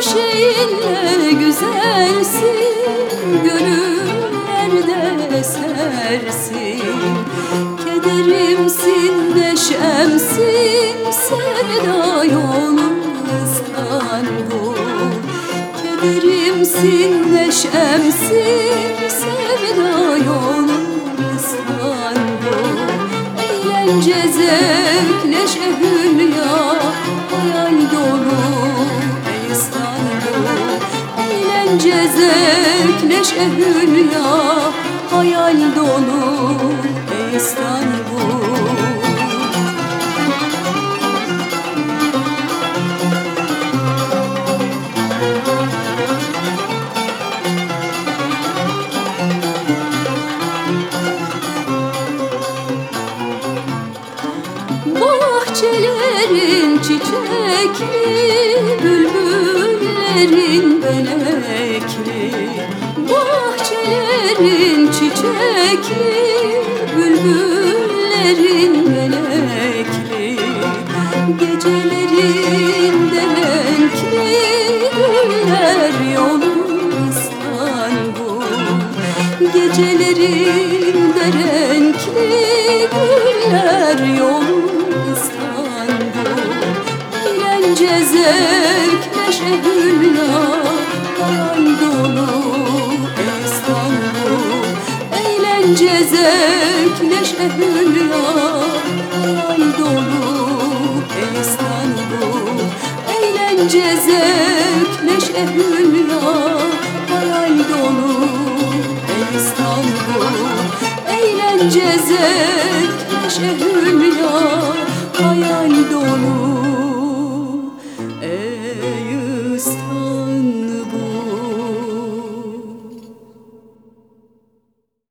Her şeyinle güzelsin Gönüllerde sersin. Kederimsin, neşemsin Sevda yolumuzdan bu Kederimsin, neşemsin Sevda yolumuzdan bu Eğlence, zevk, neşe, Eğlence, zevk, neşe, hülya Hayal dolu ey İstanbul Bahçelerin çiçekli Bülbüllerin benekli Bahçelerin çiçekli Bülbüllerin benekli Gecelerin renkli Güller yolun İstanbul. Gecelerin renkli Güller yolun Zevk, neşe, hülya Hayal dolu İstanbul. Eğlence, zevk, neşe, hülya Hayal dolu İstanbul. Eğlence, zevk, neşe, hülya Hayal dolu İstanbul. Eğlence, zevk, neşe, Hayal dolu